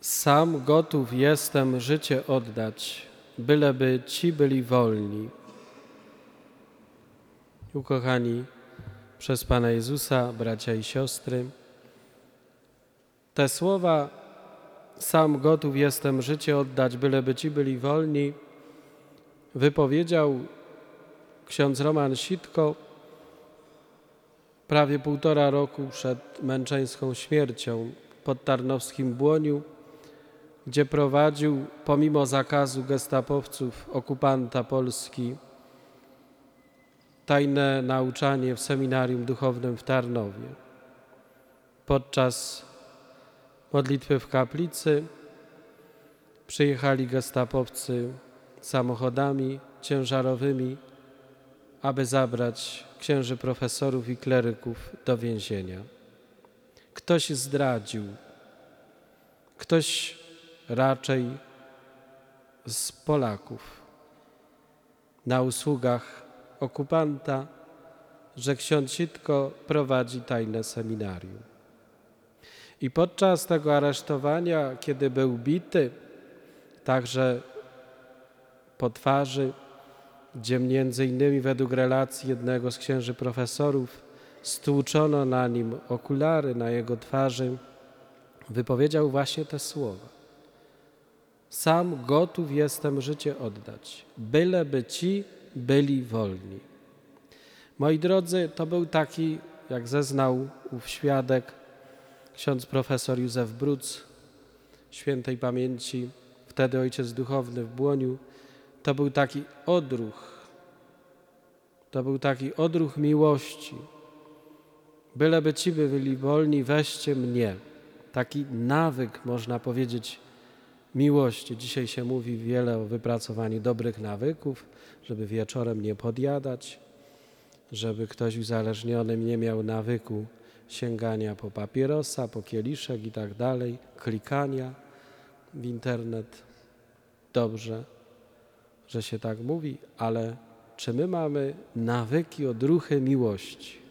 Sam gotów jestem życie oddać, byleby ci byli wolni. Ukochani przez Pana Jezusa, bracia i siostry, te słowa sam gotów jestem życie oddać, byleby ci byli wolni, wypowiedział ksiądz Roman Sitko prawie półtora roku przed męczeńską śmiercią pod Tarnowskim Błoniu, gdzie prowadził pomimo zakazu gestapowców okupanta Polski tajne nauczanie w seminarium duchownym w Tarnowie. Podczas modlitwy w kaplicy przyjechali gestapowcy samochodami ciężarowymi, aby zabrać księży profesorów i kleryków do więzienia. Ktoś zdradził, ktoś raczej z Polaków na usługach okupanta, że ksiądz Sitko prowadzi tajne seminarium. I podczas tego aresztowania, kiedy był bity, także po twarzy, gdzie między innymi według relacji jednego z księży profesorów stłuczono na nim okulary na jego twarzy, wypowiedział właśnie te słowa. Sam gotów jestem życie oddać, byleby ci byli wolni. Moi drodzy, to był taki, jak zeznał ów świadek, ksiądz profesor Józef Bruc, świętej pamięci, wtedy ojciec duchowny w Błoniu, to był taki odruch, to był taki odruch miłości. Byleby ci byli wolni, weźcie mnie. Taki nawyk, można powiedzieć, miłości. Dzisiaj się mówi wiele o wypracowaniu dobrych nawyków, żeby wieczorem nie podjadać, żeby ktoś uzależniony nie miał nawyku sięgania po papierosa, po kieliszek i tak dalej, klikania w internet. Dobrze, że się tak mówi, ale czy my mamy nawyki, odruchy miłości?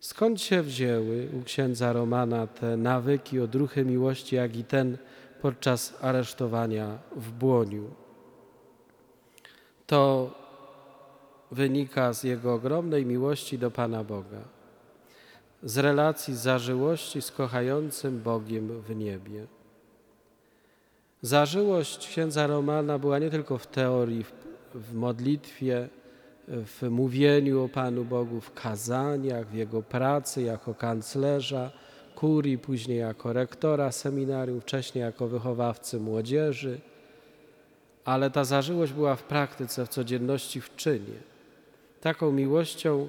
Skąd się wzięły u księdza Romana te nawyki, odruchy miłości, jak i ten podczas aresztowania w Błoniu? To wynika z jego ogromnej miłości do Pana Boga, z relacji zażyłości z kochającym Bogiem w niebie. Zażyłość księdza Romana była nie tylko w teorii, w, modlitwie, w mówieniu o Panu Bogu, w kazaniach, w jego pracy jako kanclerza kurii, później jako rektora seminarium, wcześniej jako wychowawcy młodzieży. Ale ta zażyłość była w praktyce, w codzienności, w czynie. Taką miłością,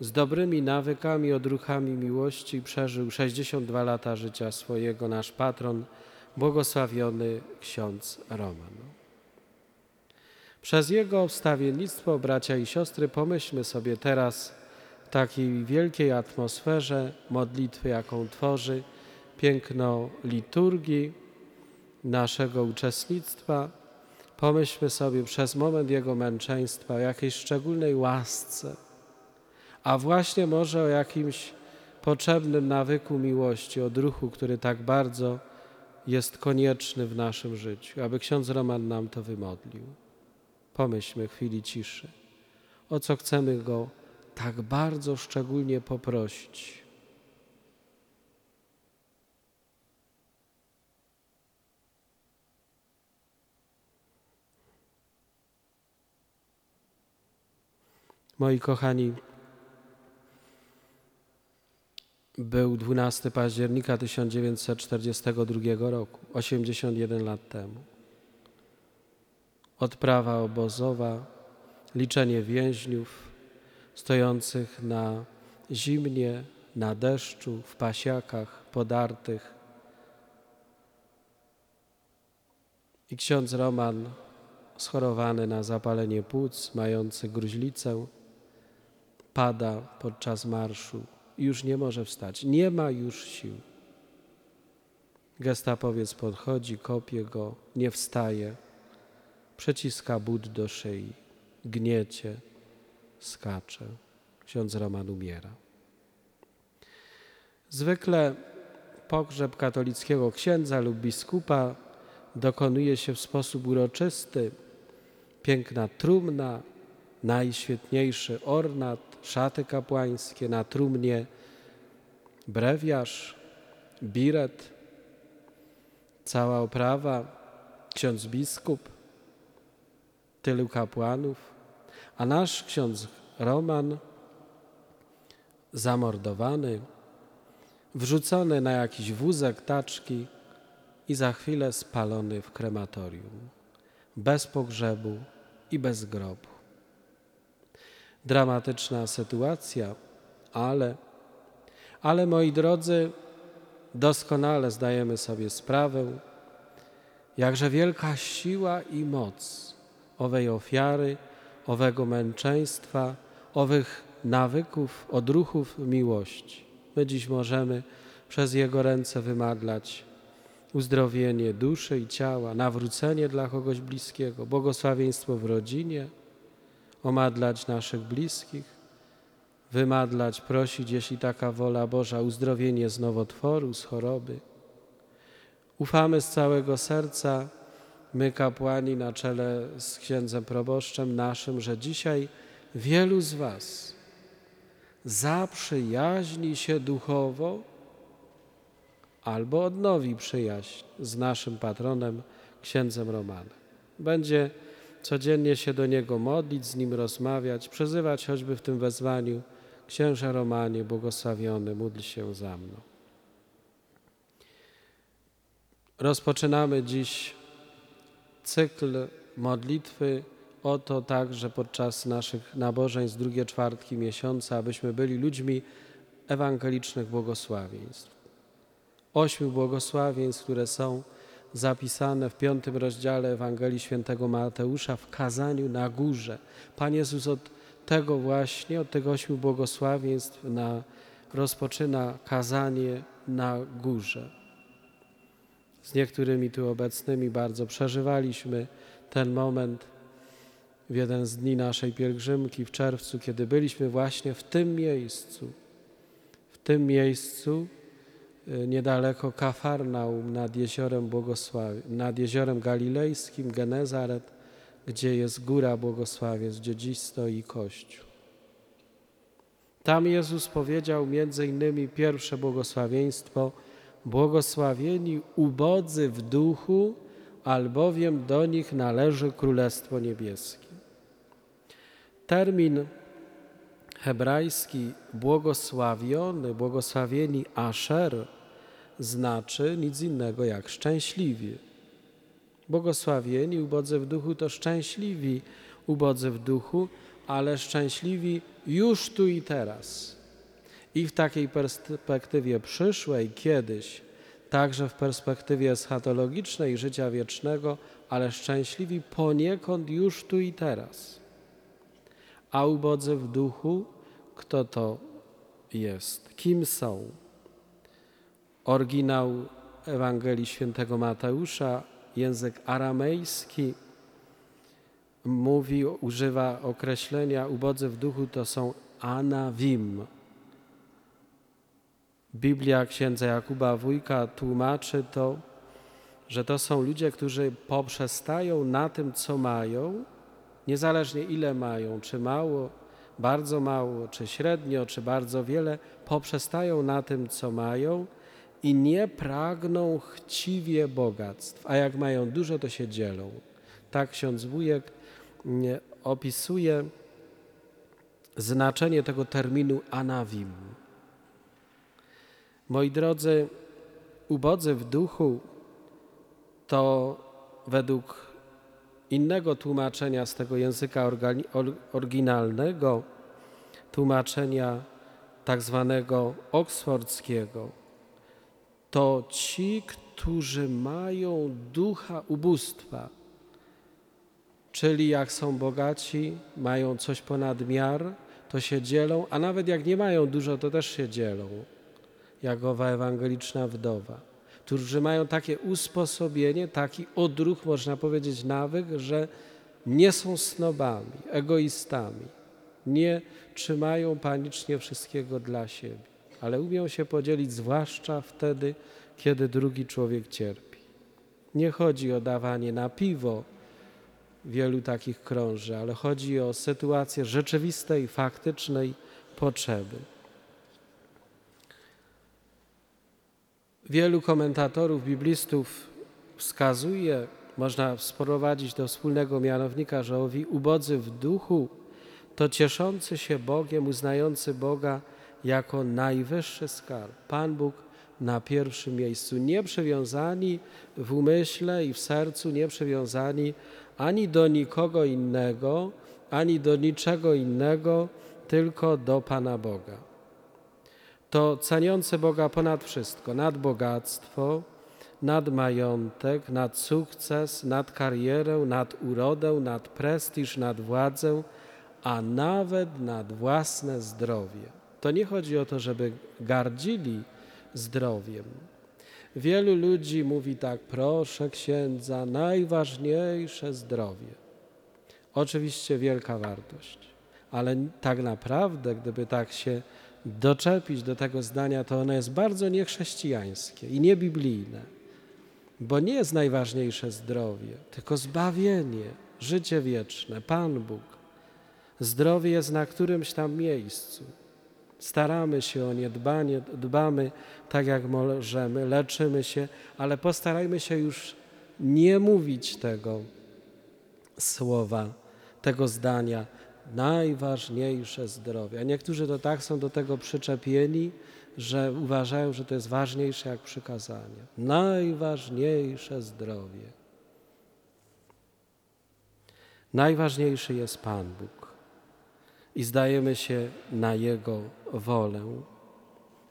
z dobrymi nawykami, odruchami miłości przeżył 62 lata życia swojego nasz patron, błogosławiony ksiądz Roman. Przez jego wstawiennictwo, bracia i siostry, pomyślmy sobie teraz w takiej wielkiej atmosferze modlitwy, jaką tworzy, piękno liturgii, naszego uczestnictwa. Pomyślmy sobie przez moment jego męczeństwa o jakiejś szczególnej łasce, a właśnie może o jakimś potrzebnym nawyku miłości, odruchu, który tak bardzo jest konieczny w naszym życiu, aby ksiądz Roman nam to wymodlił. Pomyślmy chwili ciszy, o co chcemy go tak bardzo szczególnie poprosić. Moi kochani, był 12 października 1942 roku, 81 lat temu. Odprawa obozowa, liczenie więźniów stojących na zimnie, na deszczu, w pasiakach podartych. I ksiądz Roman, schorowany na zapalenie płuc, mający gruźlicę, pada podczas marszu i już nie może wstać. Nie ma już sił. Gestapowiec podchodzi, kopie go, nie wstaje, przeciska but do szyi, gniecie, skacze. Ksiądz Roman umiera. Zwykle pogrzeb katolickiego księdza lub biskupa dokonuje się w sposób uroczysty. Piękna trumna, najświetniejszy ornat, szaty kapłańskie, na trumnie brewiarz, biret, cała oprawa, ksiądz biskup, tylu kapłanów, a nasz ksiądz Roman zamordowany, wrzucony na jakiś wózek taczki i za chwilę spalony w krematorium, bez pogrzebu i bez grobu. Dramatyczna sytuacja, ale, ale moi drodzy, doskonale zdajemy sobie sprawę, jakże wielka siła i moc owej ofiary, owego męczeństwa, owych nawyków, odruchów miłości. My dziś możemy przez Jego ręce wymadlać uzdrowienie duszy i ciała, nawrócenie dla kogoś bliskiego, błogosławieństwo w rodzinie, omadlać naszych bliskich, wymadlać, prosić, jeśli taka wola Boża, uzdrowienie z nowotworu, z choroby. Ufamy z całego serca, my kapłani na czele z księdzem proboszczem naszym, że dzisiaj wielu z Was zaprzyjaźni się duchowo albo odnowi przyjaźń z naszym patronem, księdzem Romanem. Będzie codziennie się do niego modlić, z nim rozmawiać, przezywać choćby w tym wezwaniu Księże Romanie, błogosławiony, módl się za mną. Rozpoczynamy dziś cykl modlitwy o to także podczas naszych nabożeństw drugie czwartki miesiąca, abyśmy byli ludźmi ewangelicznych błogosławieństw. Ośmiu błogosławieństw, które są zapisane w piątym rozdziale Ewangelii Świętego Mateusza w kazaniu na górze. Pan Jezus od tego właśnie, od tego ośmiu błogosławieństw na, rozpoczyna kazanie na górze. Z niektórymi tu obecnymi bardzo przeżywaliśmy ten moment w jeden z dni naszej pielgrzymki w czerwcu, kiedy byliśmy właśnie w tym miejscu, w tym miejscu, Y, niedaleko Kafarnaum nad jeziorem, Błogosławie, nad jeziorem Galilejskim, Genezaret, gdzie jest góra błogosławiec, gdzie dziś stoi Kościół. Tam Jezus powiedział między innymi pierwsze błogosławieństwo błogosławieni ubodzy w duchu, albowiem do nich należy Królestwo Niebieskie. Termin hebrajski błogosławiony, błogosławieni Asher znaczy nic innego jak szczęśliwie. Błogosławieni ubodzy w duchu to szczęśliwi ubodzy w duchu, ale szczęśliwi już tu i teraz. I w takiej perspektywie przyszłej, kiedyś, także w perspektywie eschatologicznej życia wiecznego, ale szczęśliwi poniekąd już tu i teraz. A ubodzy w duchu, kto to jest? Kim są? Oryginał Ewangelii Świętego Mateusza, język aramejski, mówi, używa określenia ubodzy w duchu to są anawim. Biblia księdza Jakuba Wójka tłumaczy to, że to są ludzie, którzy poprzestają na tym, co mają, niezależnie ile mają, czy mało, bardzo mało, czy średnio, czy bardzo wiele, poprzestają na tym, co mają i nie pragną chciwie bogactw, a jak mają dużo, to się dzielą. Tak ksiądz Wujek mm, opisuje znaczenie tego terminu anawim. Moi drodzy, ubodzy w duchu to według innego tłumaczenia z tego języka oryginalnego, tłumaczenia tak zwanego oksfordzkiego, to ci, którzy mają ducha ubóstwa, czyli jak są bogaci, mają coś ponad miar, to się dzielą, a nawet jak nie mają dużo, to też się dzielą, jak owa ewangeliczna wdowa, którzy mają takie usposobienie, taki odruch, można powiedzieć, nawyk, że nie są snobami, egoistami, nie trzymają panicznie wszystkiego dla siebie. ale umią się podzielić zwłaszcza wtedy, kiedy drugi człowiek cierpi. Nie chodzi o dawanie na piwo, wielu takich krąży, ale chodzi o sytuację rzeczywistej, faktycznej potrzeby. Wielu komentatorów, biblistów wskazuje, można sprowadzić do wspólnego mianownika, że owi ubodzy w duchu to cieszący się Bogiem, uznający Boga jako najwyższy skarb. Pan Bóg na pierwszym miejscu, nie przywiązani w umyśle i w sercu, nie przywiązani ani do nikogo innego, ani do niczego innego, tylko do Pana Boga. To ceniące Boga ponad wszystko, nad bogactwo, nad majątek, nad sukces, nad karierę, nad urodę, nad prestiż, nad władzę, a nawet nad własne zdrowie. To nie chodzi o to, żeby gardzili zdrowiem. Wielu ludzi mówi tak, proszę księdza, najważniejsze zdrowie. Oczywiście wielka wartość, ale tak naprawdę, gdyby tak się doczepić do tego zdania, to ono jest bardzo niechrześcijańskie i niebiblijne, bo nie jest najważniejsze zdrowie, tylko zbawienie, życie wieczne, Pan Bóg. Zdrowie jest na którymś tam miejscu. Staramy się o nie, dbanie, dbamy tak jak możemy, leczymy się, ale postarajmy się już nie mówić tego słowa, tego zdania. Najważniejsze zdrowie. A niektórzy to tak są do tego przyczepieni, że uważają, że to jest ważniejsze jak przykazanie. Najważniejsze zdrowie. Najważniejszy jest Pan Bóg i zdajemy się na Jego wolę.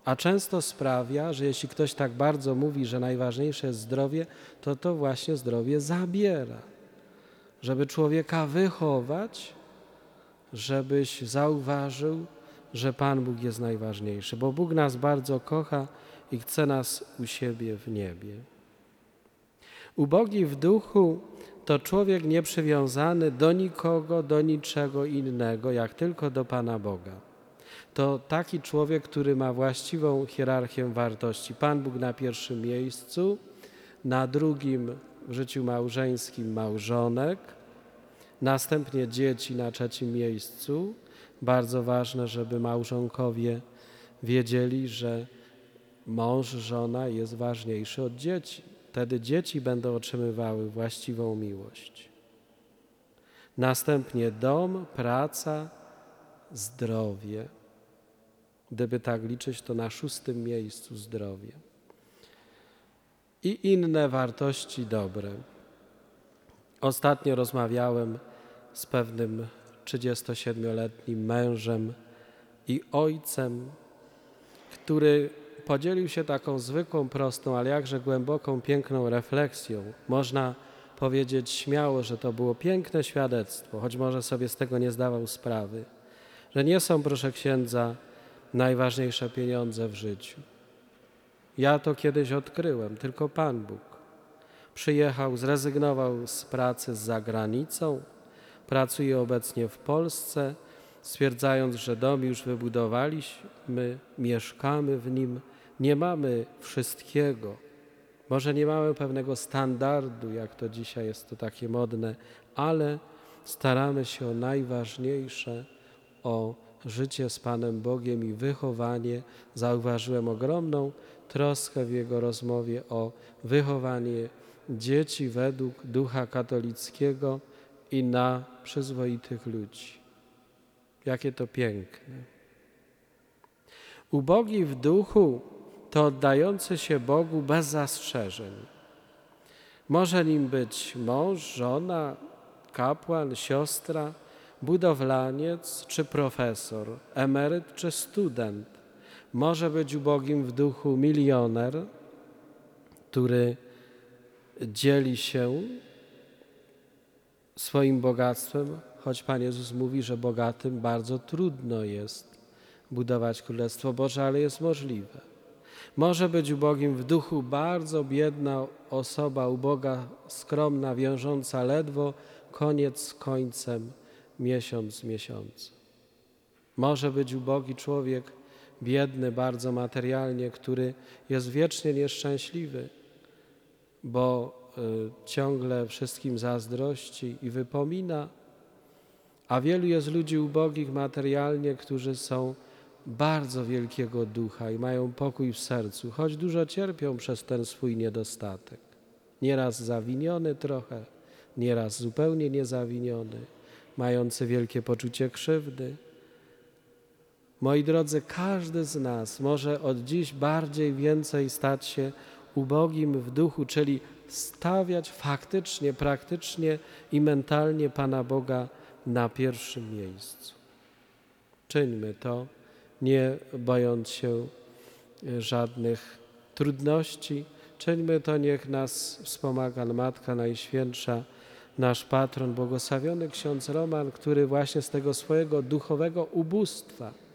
A często sprawia, że jeśli ktoś tak bardzo mówi, że najważniejsze jest zdrowie, to to właśnie zdrowie zabiera. Żeby człowieka wychować, żebyś zauważył, że Pan Bóg jest najważniejszy, bo Bóg nas bardzo kocha i chce nas u siebie w niebie. Ubogi w duchu to człowiek nieprzywiązany do nikogo, do niczego innego, jak tylko do Pana Boga. To taki człowiek, który ma właściwą hierarchię wartości. Pan Bóg na pierwszym miejscu, na drugim w życiu małżeńskim małżonek, następnie dzieci na trzecim miejscu. Bardzo ważne, żeby małżonkowie wiedzieli, że mąż, żona jest ważniejszy od dzieci. Wtedy dzieci będą otrzymywały właściwą miłość. Następnie dom, praca, zdrowie. Gdyby tak liczyć, to na szóstym miejscu zdrowie. I inne wartości dobre. Ostatnio rozmawiałem z pewnym 37-letnim mężem i ojcem, który podzielił się taką zwykłą, prostą, ale jakże głęboką, piękną refleksją. Można powiedzieć śmiało, że to było piękne świadectwo, choć może sobie z tego nie zdawał sprawy, że nie są, proszę księdza, najważniejsze pieniądze w życiu. Ja to kiedyś odkryłem, tylko Pan Bóg. Przyjechał, zrezygnował z pracy za granicą, pracuje obecnie w Polsce, stwierdzając, że dom już wybudowaliśmy, mieszkamy w nim, nie mamy wszystkiego. Może nie mamy pewnego standardu, jak to dzisiaj jest to takie modne, ale staramy się o najważniejsze, o życie z Panem Bogiem i wychowanie. Zauważyłem ogromną troskę w jego rozmowie o wychowanie dzieci według ducha katolickiego i na przyzwoitych ludzi. Jakie to piękne. Ubogi w duchu to oddający się Bogu bez zastrzeżeń. Może nim być mąż, żona, kapłan, siostra, budowlaniec czy profesor, emeryt czy student. Może być ubogim w duchu milioner, który dzieli się swoim bogactwem, choć Pan Jezus mówi, że bogatym bardzo trudno jest budować Królestwo Boże, ale jest możliwe. Może być ubogim w duchu bardzo biedna osoba, uboga, skromna, wiążąca ledwo koniec z końcem, miesiąc z miesiącem. Może być ubogi człowiek, biedny bardzo materialnie, który jest wiecznie nieszczęśliwy, bo y, ciągle wszystkim zazdrości i wypomina, a wielu jest ludzi ubogich materialnie, którzy są bardzo wielkiego ducha i mają pokój w sercu, choć dużo cierpią przez ten swój niedostatek. Nieraz zawiniony trochę, nieraz zupełnie niezawiniony, mający wielkie poczucie krzywdy. Moi drodzy, każdy z nas może od dziś bardziej, więcej stać się ubogim w duchu, czyli stawiać faktycznie, praktycznie i mentalnie Pana Boga na pierwszym miejscu. Czyńmy to, nie bojąc się e, żadnych trudności. Czyńmy to, niech nas wspomaga Matka Najświętsza, nasz patron, błogosławiony ksiądz Roman, który właśnie z tego swojego duchowego ubóstwa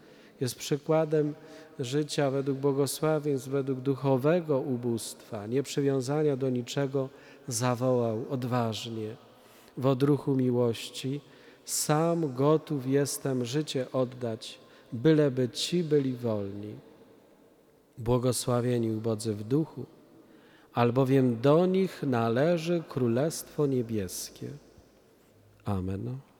jest przykładem życia według błogosławieństw, według duchowego ubóstwa, nieprzywiązania do niczego, zawołał odważnie w odruchu miłości: Sam gotów jestem życie oddać, byleby ci byli wolni. Błogosławieni ubodzy w duchu, albowiem do nich należy Królestwo Niebieskie. Amen.